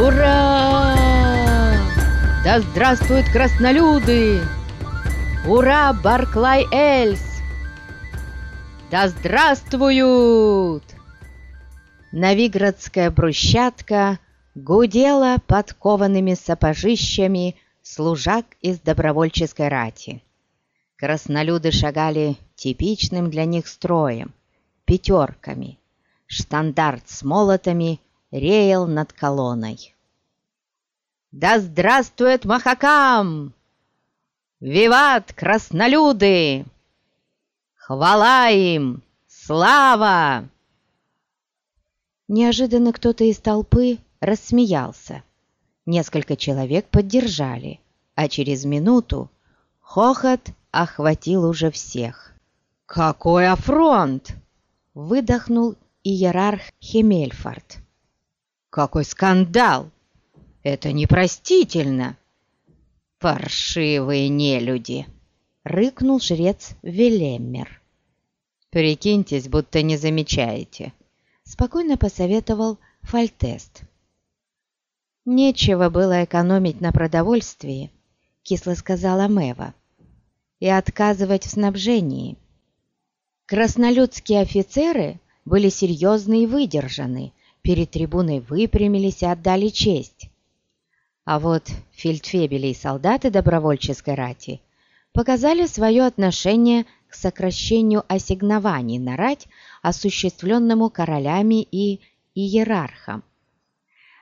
Ура! Да здравствуют краснолюды! Ура, Барклай Эльс! Да здравствуют! Новиградская брусчатка гудела подкованными сапожищами служак из добровольческой рати. Краснолюды шагали типичным для них строем, пятерками. Штандарт с молотами реял над колонной. «Да здравствует Махакам! Виват, краснолюды! Хвала им! Слава!» Неожиданно кто-то из толпы рассмеялся. Несколько человек поддержали, а через минуту хохот охватил уже всех. «Какой афронт!» — выдохнул иерарх Хемельфорд. «Какой скандал! Это непростительно!» «Паршивые нелюди!» — рыкнул жрец Велеммер. «Прикиньтесь, будто не замечаете», — спокойно посоветовал Фальтест. «Нечего было экономить на продовольствии», — кисло сказала Мэва, — «и отказывать в снабжении». Краснолюдские офицеры были серьезны и выдержаны, перед трибуной выпрямились и отдали честь. А вот фельдфебели и солдаты добровольческой рати показали свое отношение к сокращению ассигнований на рать, осуществленному королями и иерархом.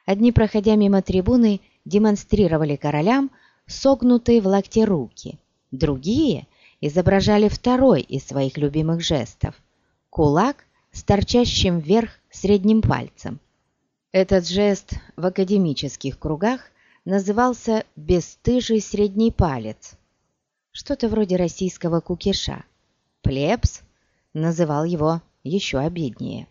Одни, проходя мимо трибуны, демонстрировали королям согнутые в локте руки, другие изображали второй из своих любимых жестов – кулак с торчащим вверх средним пальцем. Этот жест в академических кругах назывался «бесстыжий средний палец», что-то вроде российского кукиша. Плебс называл его еще обиднее.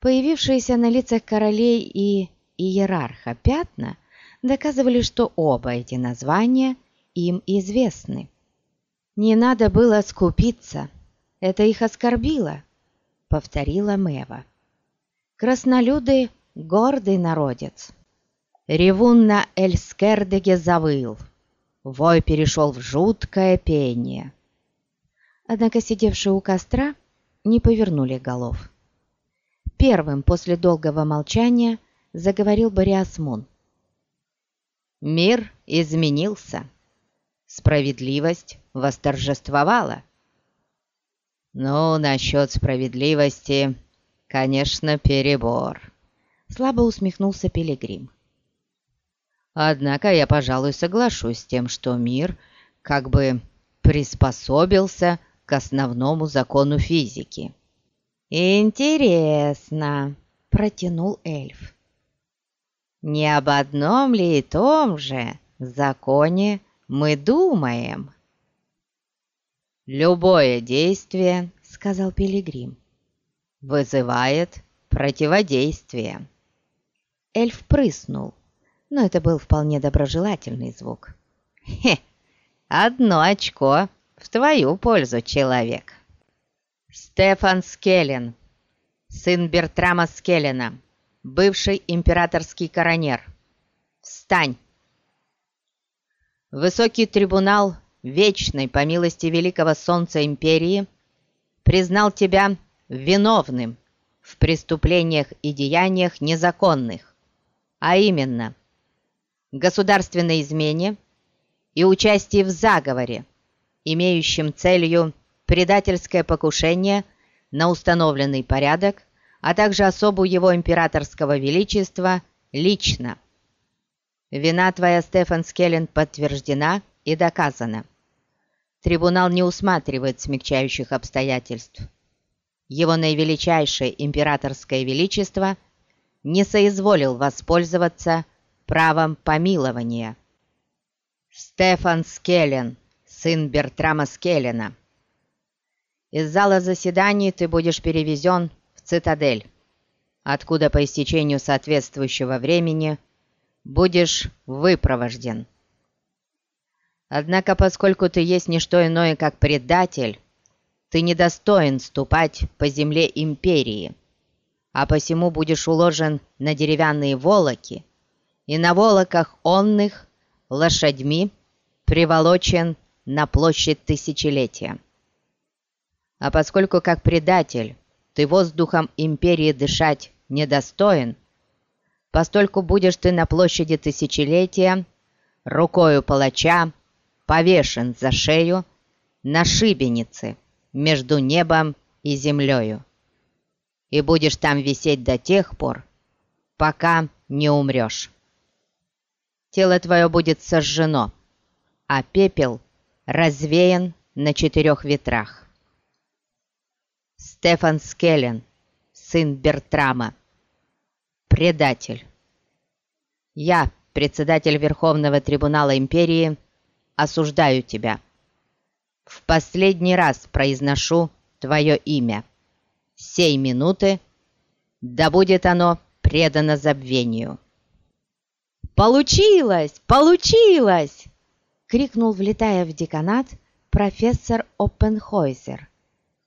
Появившиеся на лицах королей и иерарха пятна доказывали, что оба эти названия им известны. Не надо было скупиться, это их оскорбило повторила Мэва. Краснолюды — гордый народец. Ревун на Эльскердеге завыл. Вой перешел в жуткое пение. Однако сидевшие у костра не повернули голов. Первым после долгого молчания заговорил Бориасмун. Мир изменился. Справедливость восторжествовала. «Ну, насчет справедливости, конечно, перебор», — слабо усмехнулся Пилигрим. «Однако я, пожалуй, соглашусь с тем, что мир как бы приспособился к основному закону физики». «Интересно», — протянул эльф. «Не об одном ли и том же законе мы думаем?» «Любое действие, — сказал Пилигрим, — вызывает противодействие». Эльф прыснул, но это был вполне доброжелательный звук. «Хе! Одно очко в твою пользу, человек!» Стефан Скеллен, сын Бертрама Скеллена, бывший императорский коронер. Встань! Высокий трибунал вечной, по милости великого солнца империи, признал тебя виновным в преступлениях и деяниях незаконных, а именно государственной измене и участии в заговоре, имеющем целью предательское покушение на установленный порядок, а также особу его императорского величества лично. Вина твоя, Стефан Скеллен, подтверждена и доказана. Трибунал не усматривает смягчающих обстоятельств. Его наивеличайшее императорское величество не соизволил воспользоваться правом помилования. Стефан Скеллен, сын Бертрама Скеллена. Из зала заседаний ты будешь перевезен в цитадель, откуда по истечению соответствующего времени будешь выпровожден. Однако, поскольку ты есть не что иное, как предатель, ты недостоин ступать по земле империи, а посему будешь уложен на деревянные волоки и на волоках онных лошадьми приволочен на площадь тысячелетия. А поскольку как предатель ты воздухом империи дышать недостоин, постольку будешь ты на площади тысячелетия рукою палача повешен за шею на шибенице между небом и землею, и будешь там висеть до тех пор, пока не умрешь. Тело твое будет сожжено, а пепел развеян на четырех ветрах. Стефан Скеллен, сын Бертрама, предатель. Я, председатель Верховного трибунала империи, осуждаю тебя. В последний раз произношу твое имя. Сей минуты да будет оно предано забвению. «Получилось! Получилось!» — крикнул, влетая в деканат, профессор Оппенхойзер.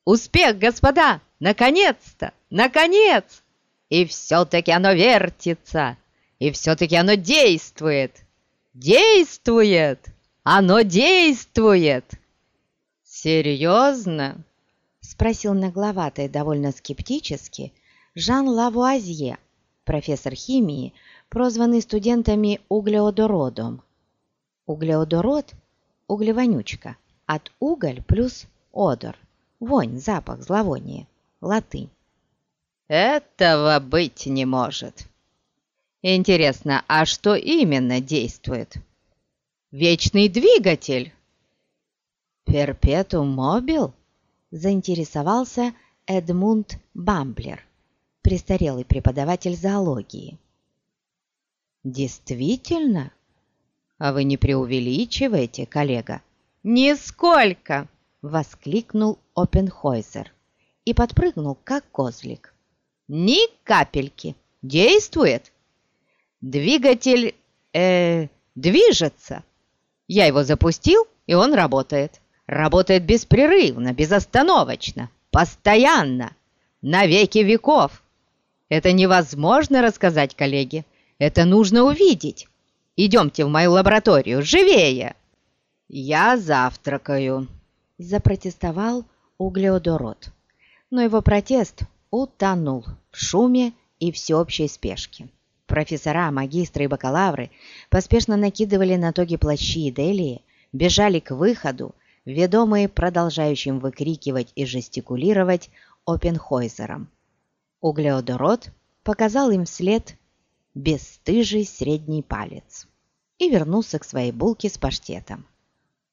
«Успех, господа! Наконец-то! Наконец! И все-таки оно вертится! И все-таки оно действует! Действует! Оно действует!» «Серьезно?» — спросил нагловатый довольно скептически Жан Лавуазье, профессор химии, прозванный студентами углеодородом. Углеодород – углевонючка, от уголь плюс одор, вонь, запах, зловоние, латынь. Этого быть не может. Интересно, а что именно действует? Вечный двигатель. Перпетум мобил? Заинтересовался Эдмунд Бамблер, престарелый преподаватель зоологии. «Действительно? А вы не преувеличиваете, коллега?» «Нисколько!» — воскликнул Опенхойзер и подпрыгнул, как козлик. «Ни капельки! Действует! Двигатель, э, движется! Я его запустил, и он работает. Работает беспрерывно, безостановочно, постоянно, на веки веков. Это невозможно рассказать коллеге. Это нужно увидеть. Идемте в мою лабораторию, живее!» «Я завтракаю», — запротестовал углеодород. Но его протест утонул в шуме и всеобщей спешке. Профессора, магистры и бакалавры поспешно накидывали на тоги плащи и делии, бежали к выходу, ведомые продолжающим выкрикивать и жестикулировать Опенхойзером. Углеодород показал им вслед бесстыжий средний палец и вернулся к своей булке с паштетом.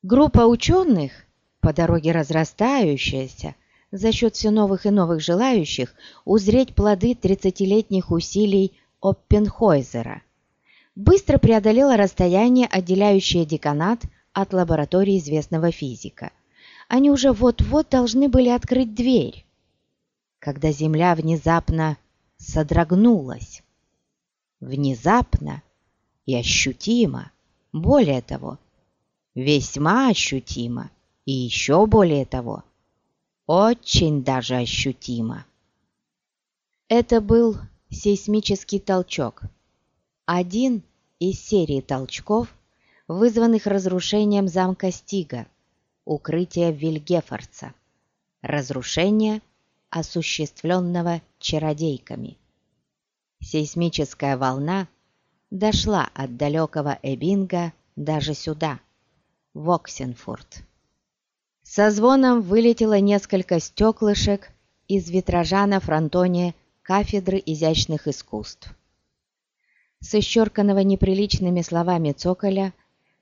Группа ученых, по дороге разрастающаяся, за счет все новых и новых желающих узреть плоды тридцатилетних усилий Оппенхойзера, быстро преодолела расстояние, отделяющее деканат от лаборатории известного физика. Они уже вот-вот должны были открыть дверь, когда Земля внезапно содрогнулась внезапно и ощутимо, более того, весьма ощутимо и еще более того, очень даже ощутимо. Это был сейсмический толчок, один из серии толчков, вызванных разрушением замка Стига, укрытия Вильгефорца, разрушения, осуществленного чародейками. Сейсмическая волна дошла от далекого Эбинга даже сюда, в Оксенфурт. Со звоном вылетело несколько стеклышек из витража на фронтоне кафедры изящных искусств. С исчерканного неприличными словами цоколя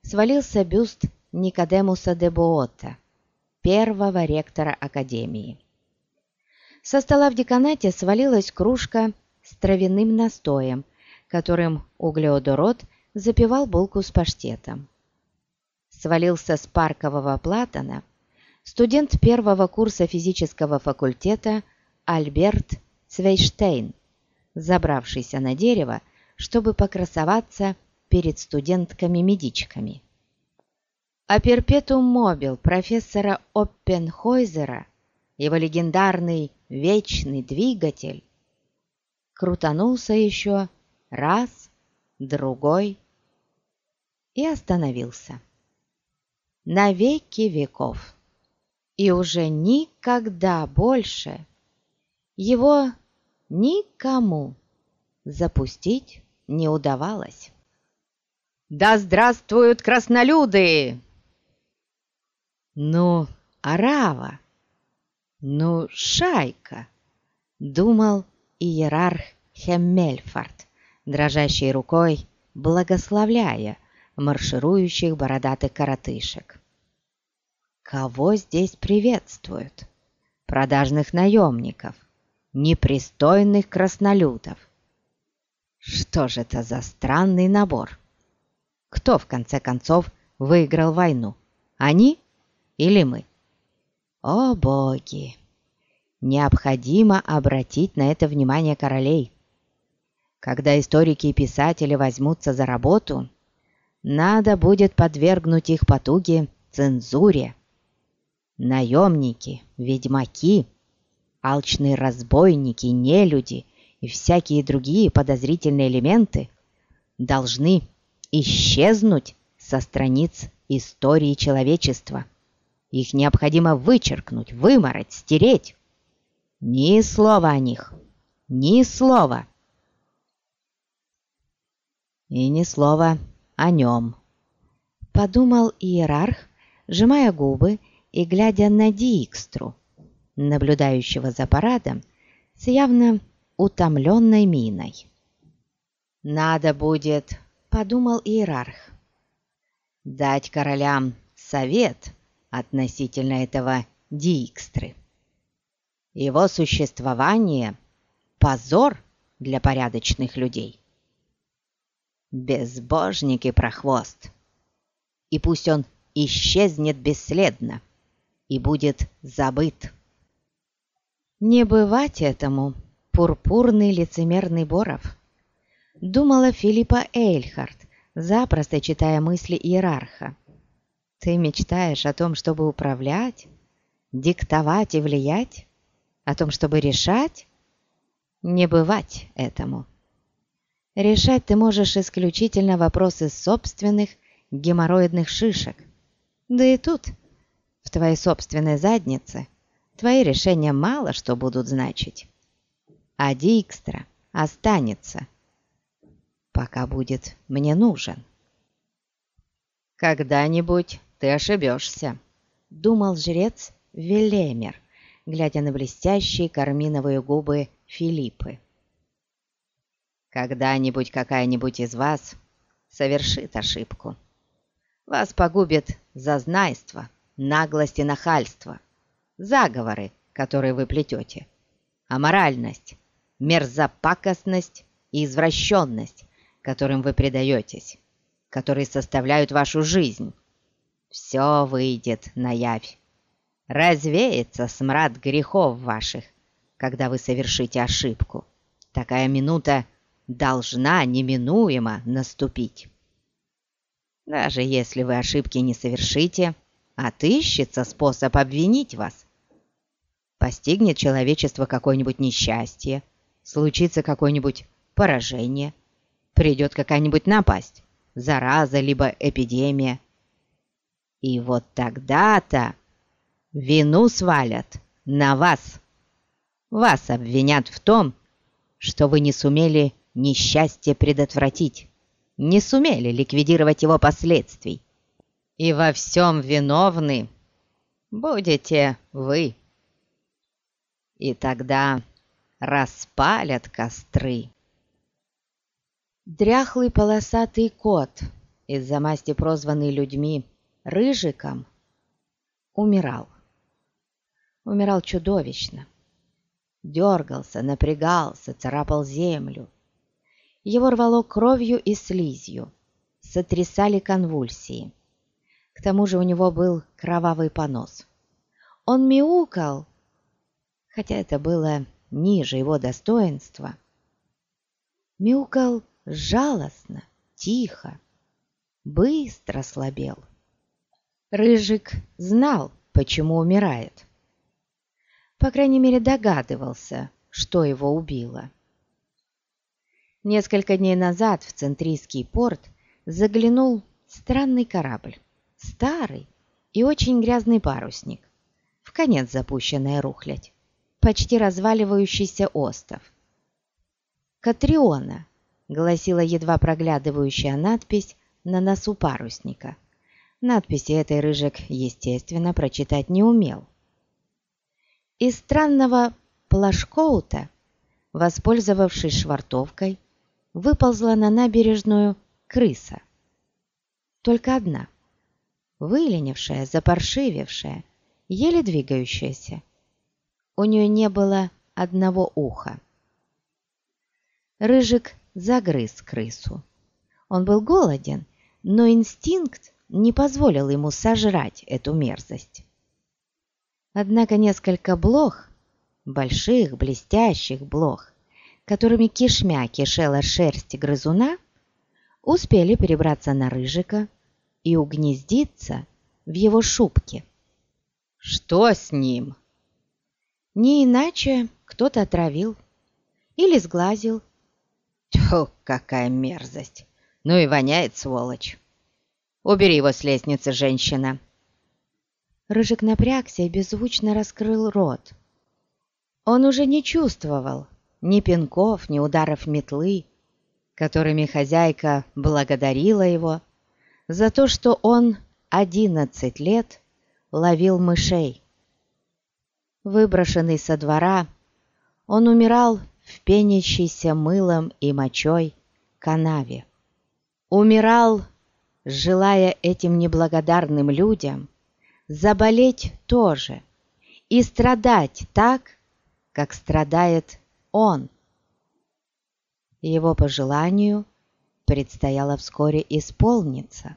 свалился бюст Никодемуса де Буота, первого ректора Академии. Со стола в деканате свалилась кружка с травяным настоем, которым углеодород запивал булку с паштетом. Свалился с паркового платана студент первого курса физического факультета Альберт Цвейштейн, забравшийся на дерево, чтобы покрасоваться перед студентками-медичками. А перпетум мобил профессора Оппенхойзера, его легендарный вечный двигатель, крутанулся еще раз, другой и остановился. На веки веков. И уже никогда больше его никому запустить не удавалось. «Да здравствуют краснолюды!» «Ну, арава! Ну, шайка!» — думал иерарх Хеммельфард, дрожащей рукой благословляя марширующих бородатых коротышек. Кого здесь приветствуют? Продажных наемников, непристойных краснолюдов. Что же это за странный набор? Кто, в конце концов, выиграл войну? Они или мы? О боги! Необходимо обратить на это внимание королей. Когда историки и писатели возьмутся за работу, надо будет подвергнуть их потуге цензуре. Наемники, ведьмаки, алчные разбойники, нелюди и всякие другие подозрительные элементы должны исчезнуть со страниц истории человечества. Их необходимо вычеркнуть, вымороть, стереть. Ни слова о них, ни слова и ни слова о нем. Подумал иерарх, сжимая губы и глядя на Дикстру, наблюдающего за парадом с явно утомленной миной. «Надо будет», — подумал иерарх, — «дать королям совет относительно этого Дикстры. Его существование — позор для порядочных людей безбожник и прохвост. И пусть он исчезнет бесследно и будет забыт. Не бывать этому, пурпурный лицемерный Боров, думала Филиппа Эйльхарт, запросто читая мысли иерарха. Ты мечтаешь о том, чтобы управлять, диктовать и влиять? О том, чтобы решать? Не бывать этому. Решать ты можешь исключительно вопросы собственных геморроидных шишек. Да и тут, в твоей собственной заднице, твои решения мало что будут значить. А Дикстра останется, пока будет мне нужен. «Когда-нибудь ты ошибешься», — думал жрец Велемер, глядя на блестящие карминовые губы Филиппы. Когда-нибудь какая-нибудь из вас совершит ошибку. Вас погубит зазнайство, наглость и нахальство, заговоры, которые вы плетете, аморальность, мерзопакостность и извращенность, которым вы предаетесь, которые составляют вашу жизнь. Все выйдет наявь. Развеется смрад грехов ваших, когда вы совершите ошибку. Такая минута должна неминуемо наступить. Даже если вы ошибки не совершите, отыщется способ обвинить вас. Постигнет человечество какое-нибудь несчастье, случится какое-нибудь поражение, придет какая-нибудь напасть, зараза либо эпидемия. И вот тогда-то вину свалят на вас. Вас обвинят в том, что вы не сумели несчастье предотвратить, не сумели ликвидировать его последствий. И во всем виновны будете вы. И тогда распалят костры. Дряхлый полосатый кот, из-за масти прозванный людьми Рыжиком, умирал. Умирал чудовищно. Дергался, напрягался, царапал землю. Его рвало кровью и слизью, сотрясали конвульсии. К тому же у него был кровавый понос. Он мяукал, хотя это было ниже его достоинства. Мяукал жалостно, тихо, быстро слабел. Рыжик знал, почему умирает. По крайней мере, догадывался, что его убило. Несколько дней назад в Центрийский порт заглянул странный корабль, старый и очень грязный парусник, в конец запущенная рухлядь, почти разваливающийся остов. «Катриона», — гласила едва проглядывающая надпись на носу парусника. Надписи этой Рыжик, естественно, прочитать не умел. Из странного плашкоута, воспользовавшись швартовкой, выползла на набережную крыса. Только одна. Выленившая, запаршивевшая, еле двигающаяся. У нее не было одного уха. Рыжик загрыз крысу. Он был голоден, но инстинкт не позволил ему сожрать эту мерзость. Однако несколько блох, больших, блестящих блох, которыми кишмя кишела шерсть грызуна, успели перебраться на Рыжика и угнездиться в его шубке. «Что с ним?» Не иначе кто-то отравил или сглазил, Тьфу, какая мерзость! Ну и воняет, сволочь! Убери его с лестницы, женщина!» Рыжик напрягся и беззвучно раскрыл рот. Он уже не чувствовал ни пинков, ни ударов метлы, которыми хозяйка благодарила его за то, что он одиннадцать лет ловил мышей. Выброшенный со двора, он умирал в пенящейся мылом и мочой канаве. Умирал, желая этим неблагодарным людям заболеть тоже и страдать так, как страдает он. Его пожеланию предстояло вскоре исполниться,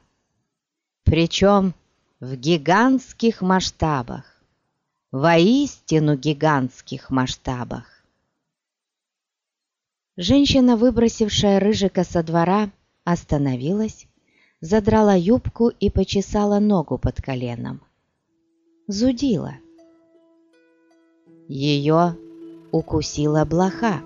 причем в гигантских масштабах, воистину гигантских масштабах. Женщина, выбросившая Рыжика со двора, остановилась, задрала юбку и почесала ногу под коленом. Зудила. Ее укусила блоха.